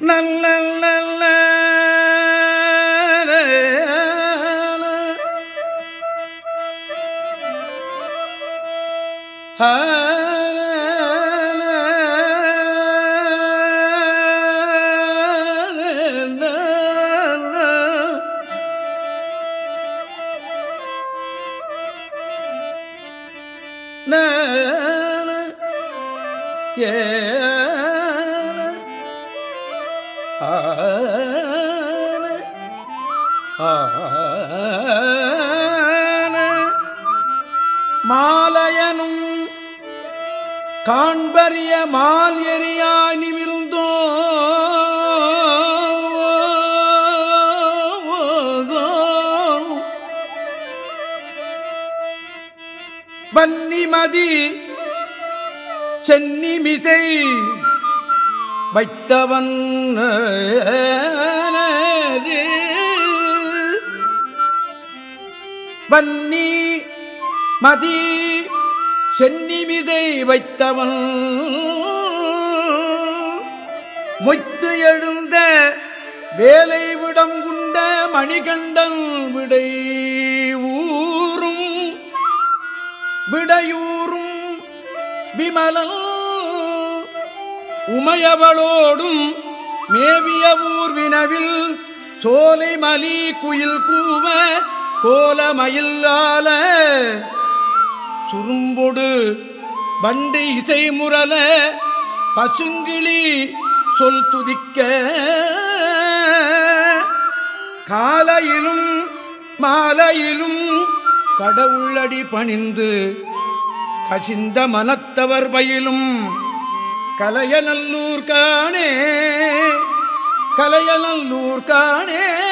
நல்ல நல்ல Yeah. மாலயனும் காண்பறிய mall எரியாய் நிமிர்ந்தோ பன்னிமதி சென்னிமிசை வைத்தவன் வன்னி மதி சென்னிமிதை வைத்தவன் மொய்த்து எழுந்த வேலை விடம் குண்ட மணிகண்டன் விடை ஊரும் விடையூரும் விமலன் உமையவளோடும் மேவிய ஊர் வினவில் சோலை மலி குயில் கூவ கோலமயில்லால சுரும்பொடு பண்டு இசை முரல பசுங்கிளி சொல் துதிக்க. காலையிலும் மாலையிலும் கடவுளடி பணிந்து கசிந்த மனத்தவர் பயிலும் கலையநல்லூர் காணே கலையநல்லூர் காணே.